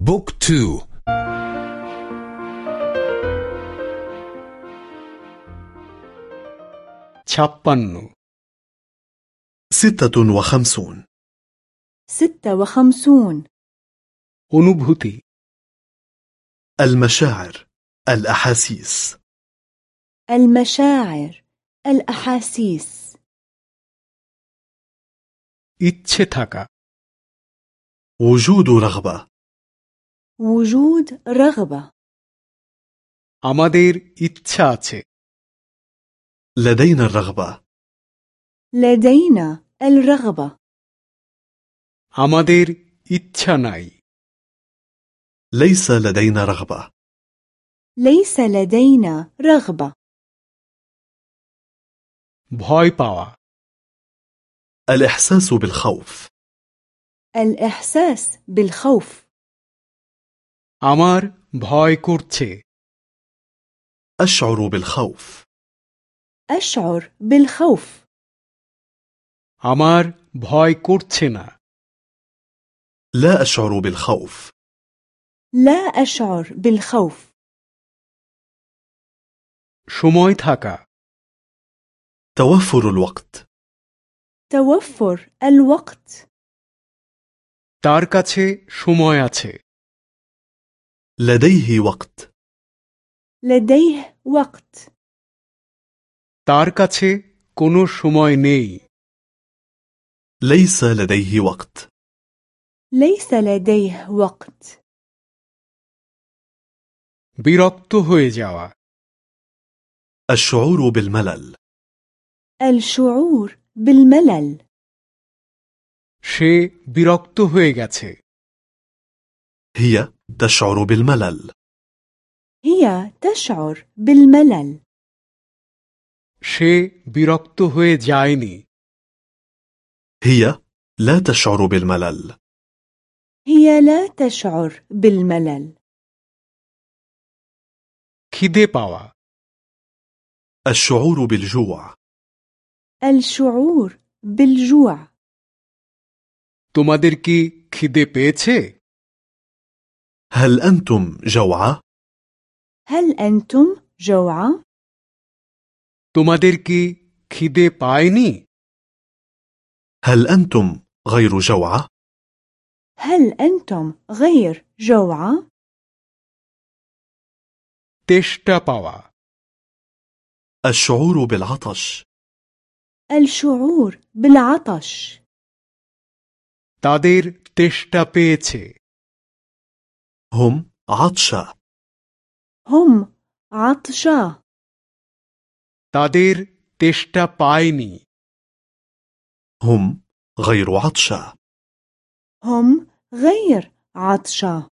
بوك تو. چپن ستة وخمسون. ستة وخمسون. أنبهتي المشاعر الأحاسيس. المشاعر الأحاسيس. إتشتاكا. وجود رغبة. وجود رغبة আমাদের ইচ্ছা আছে لدينا الرغبة لدينا الرغبة আমাদের ইচ্ছা নাই ليس لدينا رغبة ليس لدينا رغبة ভয় পাওয়া الإحساس بالخوف الإحساس بالخوف আমার ভয় করছে أشعر بالخوف أشعر بالخوف আমার ভয় করছে না لا أشعر بالخوف لا أشعر بالخوف সময় থাকা توفر الوقت توفر الوقت তার কাছে সময় আছে لديه وقت لديه وقت তার কাছে কোনো সময় নেই ليس لديه وقت ليس لديه وقت বিরক্ত হয়ে যাওয়া الشعور بالملل الشعور بالملل সে বিরক্ত হয়ে গেছে هي تشعر بالملل هي تشعر بالملل সে বিরক্ত হয়ে যায়নি هي لا تشعر بالملل هي لا تشعر بالملل খিদে পাওয়া الشعور بالجوع الشعور بالجوع তোমাদের কি খিদে পেয়েছে هل أنتم جوعى؟ هل أنتم جوعى؟ তোমাদের কি খিদে পায়নি هل أنتم غير جوعى؟ هل أنتم غير جوعى؟ তেষ্টা পাওয়া الشعور بالعطش الشعور بالعطش তাদের তেষ্টা পেয়েছে هم عطشى هم عطشا তাদের তেষ্টা পায়নি هم غير عطشى هم غير عطشا